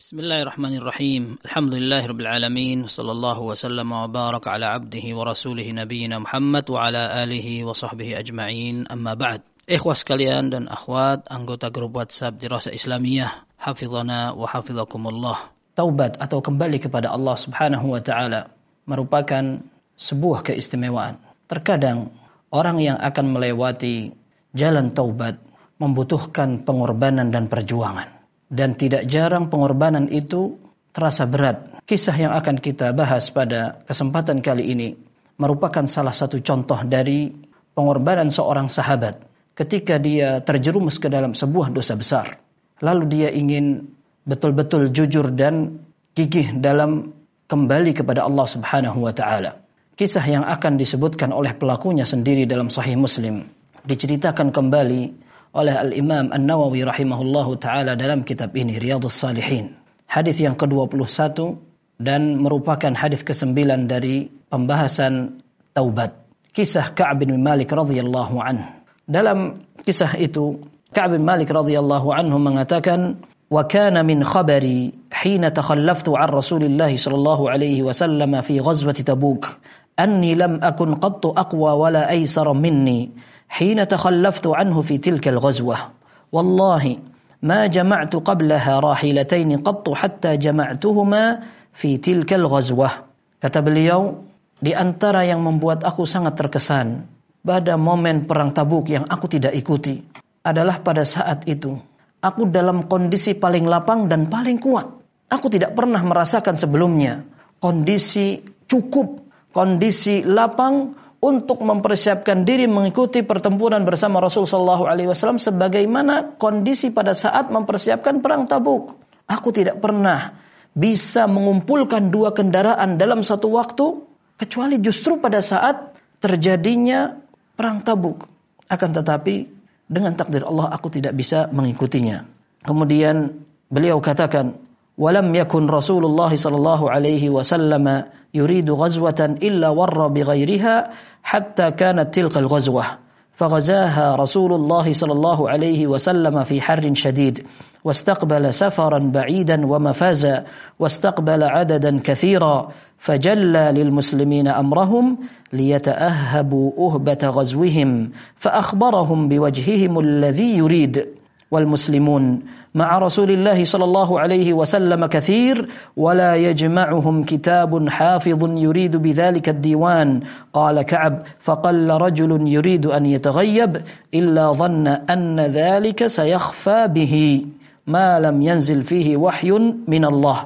بسم الله الرحمن الرحيم الحمد لله رب العالمين صلى الله وسلم وبارك على عبده ورسوله نبينا محمد وعلى آله وصحبه أجمعين أما بعد Ikhwah sekalian dan akhwat anggota grup WhatsApp Dirasa Islamiyah Hafizana wa hafizakumullah Taubat atau kembali kepada Allah subhanahu wa ta'ala merupakan sebuah keistimewaan. Terkadang orang yang akan melewati jalan taubat membutuhkan pengorbanan dan perjuangan. Dan tidak jarang pengorbanan itu terasa berat. Kisah yang akan kita bahas pada kesempatan kali ini merupakan salah satu contoh dari pengorbanan seorang sahabat ketika dia terjerumus ke dalam sebuah dosa besar. Lalu dia ingin betul-betul jujur dan gigih dalam kembali kepada Allah Subhanahu wa taala. Kisah yang akan disebutkan oleh pelakunya sendiri dalam Sahih Muslim diceritakan kembali oleh Al-Imam An-Nawawi rahimahullahu taala dalam kitab ini Riyadhus Salihin. Hadis yang ke-21 dan merupakan hadis ke-9 dari pembahasan taubat. Kisah Ka'ab bin Malik radhiyallahu an. Dalam kisah itu Ka'ab bin Malik radhiyallahu anhu mengatakan wa kana min khabari hina takhallaftu an Rasulillah sallallahu alaihi wasallam fi ghazwati Tabuk anni lam akun qattu aqwa wala aysara minni حين تخلفت عنه في تلك الغزوة والله ما جمعت قبلها راحلتين قط حتى جمعتهما في تلك الغزوة kata beliau di antara yang membuat aku sangat terkesan pada momen perang Tabuk yang aku tidak ikuti adalah pada saat itu aku dalam kondisi paling lapang dan paling kuat aku tidak pernah merasakan sebelumnya kondisi cukup kondisi lapang untuk mempersiapkan diri mengikuti pertempuran bersama Rasul Shallallahu Alaihi Wasallam sebagaimana kondisi pada saat mempersiapkan perang Tabuk. Aku tidak pernah bisa mengumpulkan dua kendaraan dalam satu waktu kecuali justru pada saat terjadinya perang Tabuk. Akan tetapi dengan takdir Allah aku tidak bisa mengikutinya. Kemudian beliau katakan, "Walam yakun Rasulullah sallallahu alaihi wasallam يريد غزوة إلا ور بغيرها حتى كانت تلك الغزوة. فغزاها رسول الله صلى الله عليه وسلم في حر شديد واستقبل سفرا بعيدا ومفازا واستقبل عددا كثيرا فجلى للمسلمين أمرهم ليتأهبوا أهبة غزوهم فأخبرهم بوجههم الذي يريد. والمسلمون. مع رسول الله صلى الله عليه وسلم كثير ولا يجمعهم كتاب حافظ يريد بذلك الديوان. قال كعب فقل رجل يريد أن يتغيب إلا ظن أن ذلك سيخفى به. ما لم ينزل فيه وحي من الله.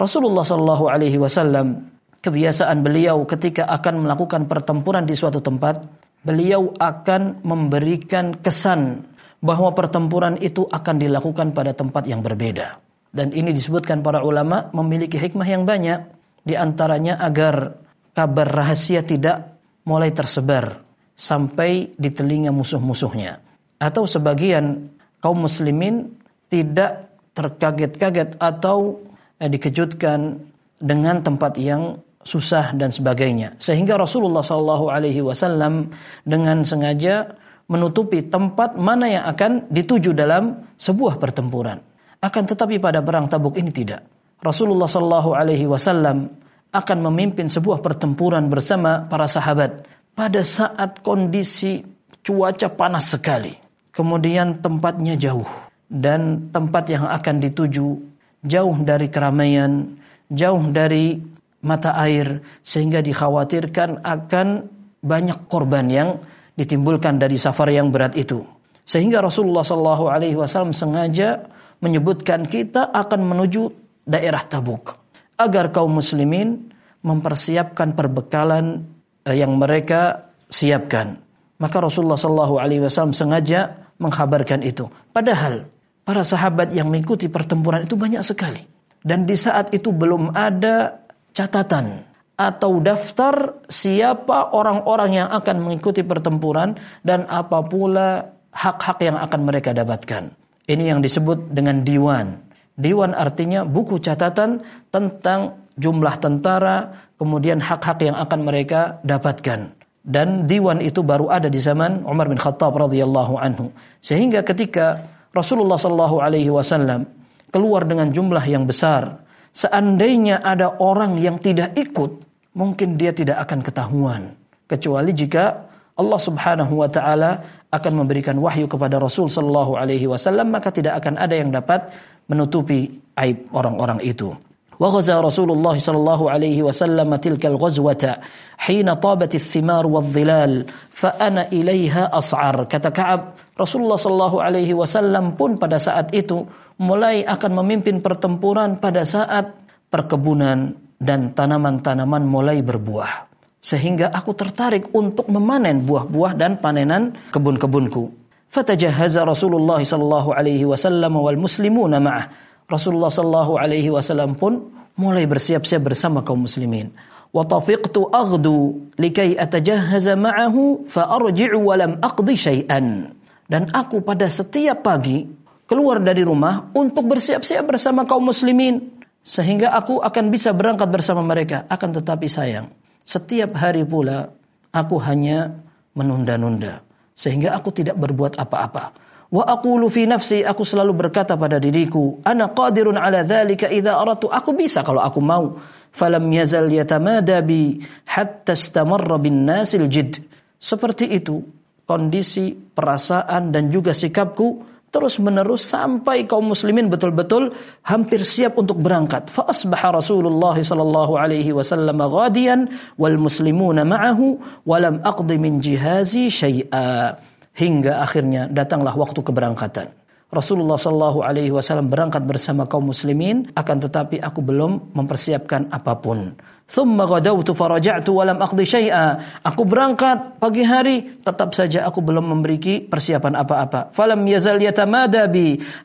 رسول الله صلى الله عليه وسلم kebiasaan beliau ketika akan melakukan pertempuran di suatu tempat beliau akan memberikan kesan bahwa pertempuran itu akan dilakukan pada tempat yang berbeda. Dan ini disebutkan para ulama memiliki hikmah yang banyak. Di antaranya agar kabar rahasia tidak mulai tersebar sampai di telinga musuh-musuhnya. Atau sebagian kaum muslimin tidak terkaget-kaget atau eh, dikejutkan dengan tempat yang susah dan sebagainya. Sehingga Rasulullah Shallallahu Alaihi Wasallam dengan sengaja menutupi tempat mana yang akan dituju dalam sebuah pertempuran. Akan tetapi pada perang Tabuk ini tidak. Rasulullah Shallallahu Alaihi Wasallam akan memimpin sebuah pertempuran bersama para sahabat pada saat kondisi cuaca panas sekali. Kemudian tempatnya jauh dan tempat yang akan dituju jauh dari keramaian, jauh dari mata air sehingga dikhawatirkan akan banyak korban yang ditimbulkan dari safar yang berat itu. Sehingga Rasulullah Shallallahu Alaihi Wasallam sengaja menyebutkan kita akan menuju daerah Tabuk agar kaum muslimin mempersiapkan perbekalan eh, yang mereka siapkan. Maka Rasulullah Shallallahu Alaihi Wasallam sengaja menghabarkan itu. Padahal para sahabat yang mengikuti pertempuran itu banyak sekali. Dan di saat itu belum ada catatan atau daftar siapa orang-orang yang akan mengikuti pertempuran dan apa pula hak-hak yang akan mereka dapatkan. Ini yang disebut dengan diwan. Diwan artinya buku catatan tentang jumlah tentara, kemudian hak-hak yang akan mereka dapatkan. Dan diwan itu baru ada di zaman Umar bin Khattab radhiyallahu anhu. Sehingga ketika Rasulullah sallallahu alaihi wasallam keluar dengan jumlah yang besar. Seandainya ada orang yang tidak ikut, mungkin dia tidak akan ketahuan. Kecuali jika Allah Subhanahu wa taala akan memberikan wahyu kepada Rasul sallallahu alaihi wasallam maka tidak akan ada yang dapat menutupi aib orang-orang itu. Wa ghaza Rasulullah sallallahu alaihi wasallam tilkal ghazwata hina tabat ath-thimar wadh-dhilal fa ana ilaiha as'ar. Kata Ka'ab, Rasulullah sallallahu alaihi wasallam pun pada saat itu mulai akan memimpin pertempuran pada saat perkebunan dan tanaman-tanaman mulai berbuah sehingga aku tertarik untuk memanen buah-buah dan panenan kebun-kebunku. Fatajahaza Rasulullah sallallahu alaihi wasallam wal muslimuna ma'ah. Rasulullah sallallahu alaihi wasallam pun mulai bersiap-siap bersama kaum muslimin. Wa tafiqtu aghdu likai atajahaza ma'ahu fa arji'u wa lam aqdi syai'an. Dan aku pada setiap pagi keluar dari rumah untuk bersiap-siap bersama kaum muslimin sehingga aku akan bisa berangkat bersama mereka akan tetapi sayang setiap hari pula aku hanya menunda-nunda sehingga aku tidak berbuat apa-apa. Wa aqulu fi nafsi aku selalu berkata pada diriku, ana qadirun ala dzalika idza aratu. Aku bisa kalau aku mau. Falam yazal yatamada bi hatta istamarra bin nasil jid. Seperti itu kondisi, perasaan dan juga sikapku terus menerus sampai kaum muslimin betul-betul hampir siap untuk berangkat. Fa asbaha Rasulullah sallallahu alaihi wasallam ghadiyan wal muslimuna ma'ahu wa lam aqdi min jihazi syai'a. Hingga akhirnya datanglah waktu keberangkatan. Rasulullah Shallallahu Alaihi Wasallam berangkat bersama kaum muslimin, akan tetapi aku belum mempersiapkan apa pun. Thumma ghadawtu faraja'tu wa lam aqdi syai'a. Aku berangkat pagi hari, tetap saja aku belum memiliki persiapan apa-apa. Falam yazal yatamada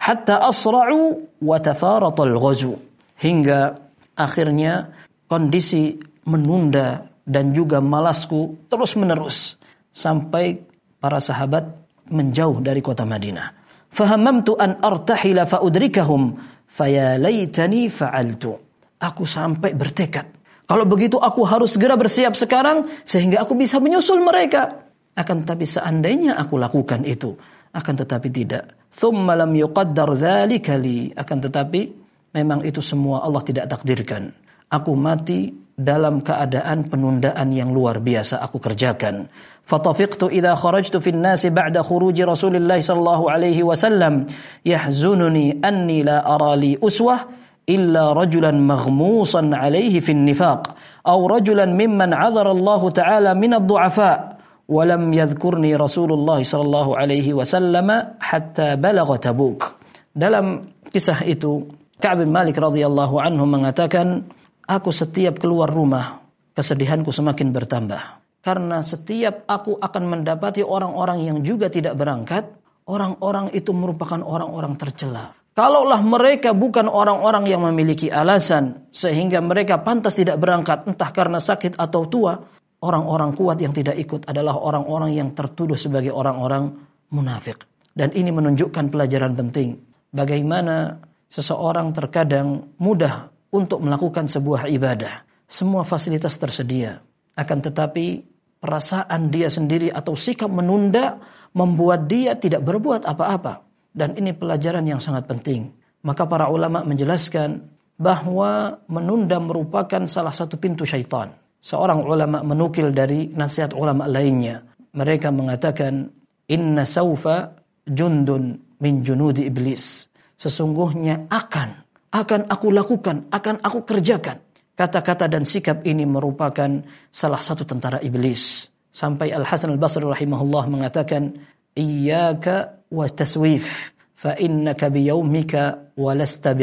hatta asra'u wa. Hingga akhirnya kondisi menunda dan juga malasku terus menerus sampai para sahabat menjauh dari kota Madinah. Fahammamtu an artahila faudrikahum fayalaitani fa'altu. Aku sampai bertekad. Kalau begitu aku harus segera bersiap sekarang sehingga aku bisa menyusul mereka. Akan tetapi seandainya aku lakukan itu, akan tetapi tidak. Thumma lam yuqaddar dzalika li. Akan tetapi memang itu semua Allah tidak takdirkan aku mati dalam keadaan penundaan yang luar biasa aku kerjakan. Fatafiqtu idza kharajtu fin nasi ba'da khuruji Rasulillah sallallahu alaihi wasallam yahzununi anni la ara li uswah illa rajulan maghmusan alaihi fin nifaq aw rajulan mimman 'adhara Allah ta'ala min ad-du'afa wa lam yadhkurni Rasulullah sallallahu alaihi wasallam hatta balagha Tabuk. Dalam kisah itu Ka'ab bin Malik radhiyallahu anhu mengatakan aku setiap keluar rumah kesedihanku semakin bertambah karena setiap aku akan mendapati orang-orang yang juga tidak berangkat, orang-orang itu merupakan orang-orang tercela. Kalaulah mereka bukan orang-orang yang memiliki alasan sehingga mereka pantas tidak berangkat entah karena sakit atau tua, orang-orang kuat yang tidak ikut adalah orang-orang yang tertuduh sebagai orang-orang munafik. Dan ini menunjukkan pelajaran penting bagaimana seseorang terkadang mudah untuk melakukan sebuah ibadah. Semua fasilitas tersedia, akan tetapi perasaan dia sendiri atau sikap menunda membuat dia tidak berbuat apa-apa. Dan ini pelajaran yang sangat penting. Maka para ulama menjelaskan bahwa menunda merupakan salah satu pintu syaitan. Seorang ulama menukil dari nasihat ulama lainnya. Mereka mengatakan, Inna saufa jundun min junudi iblis. Sesungguhnya akan, akan aku lakukan, akan aku kerjakan Kata-kata dan sikap ini merupakan salah satu tentara iblis. Sampai Al-Hasan Al-Basri rahimahullah mengatakan, Iyaka wa taswif, fa innaka biyaumika wa lasta.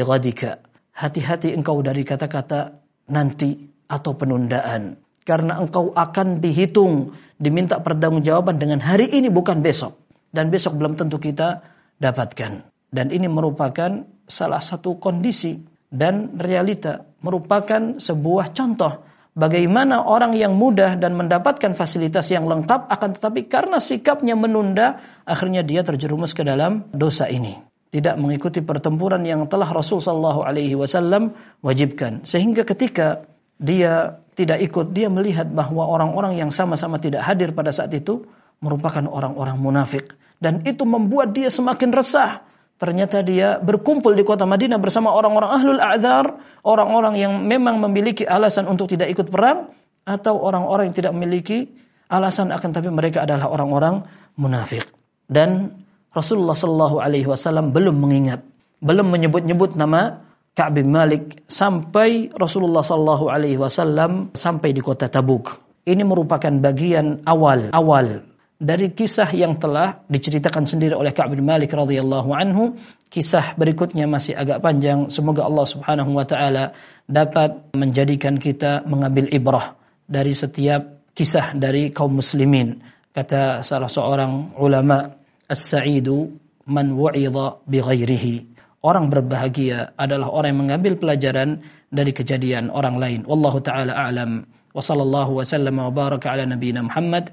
Hati-hati engkau dari kata-kata nanti atau penundaan. Karena engkau akan dihitung, diminta pertanggungjawaban dengan hari ini bukan besok. Dan besok belum tentu kita dapatkan. Dan ini merupakan salah satu kondisi dan realita merupakan sebuah contoh bagaimana orang yang mudah dan mendapatkan fasilitas yang lengkap akan tetapi karena sikapnya menunda akhirnya dia terjerumus ke dalam dosa ini. Tidak mengikuti pertempuran yang telah Rasul sallallahu alaihi wasallam wajibkan. Sehingga ketika dia tidak ikut dia melihat bahwa orang-orang yang sama-sama tidak hadir pada saat itu merupakan orang-orang munafik. Dan itu membuat dia semakin resah Ternyata dia berkumpul di kota Madinah bersama orang-orang ahlul a'dzar, orang-orang yang memang memiliki alasan untuk tidak ikut perang atau orang-orang yang tidak memiliki alasan akan tapi mereka adalah orang-orang munafik. Dan Rasulullah Shallallahu alaihi wasallam belum mengingat, belum menyebut-nyebut nama Ka'b bin Malik sampai Rasulullah Shallallahu alaihi wasallam sampai di kota Tabuk. Ini merupakan bagian awal awal dari kisah yang telah diceritakan sendiri oleh Ka'ab bin Malik radhiyallahu anhu. Kisah berikutnya masih agak panjang. Semoga Allah Subhanahu wa taala dapat menjadikan kita mengambil ibrah dari setiap kisah dari kaum muslimin. Kata salah seorang ulama, "As-sa'idu man wa'idha bi ghairihi." Orang berbahagia adalah orang yang mengambil pelajaran dari kejadian orang lain. Wallahu taala a'lam. Wa sallallahu wa sallama wa baraka ala nabiyyina Muhammad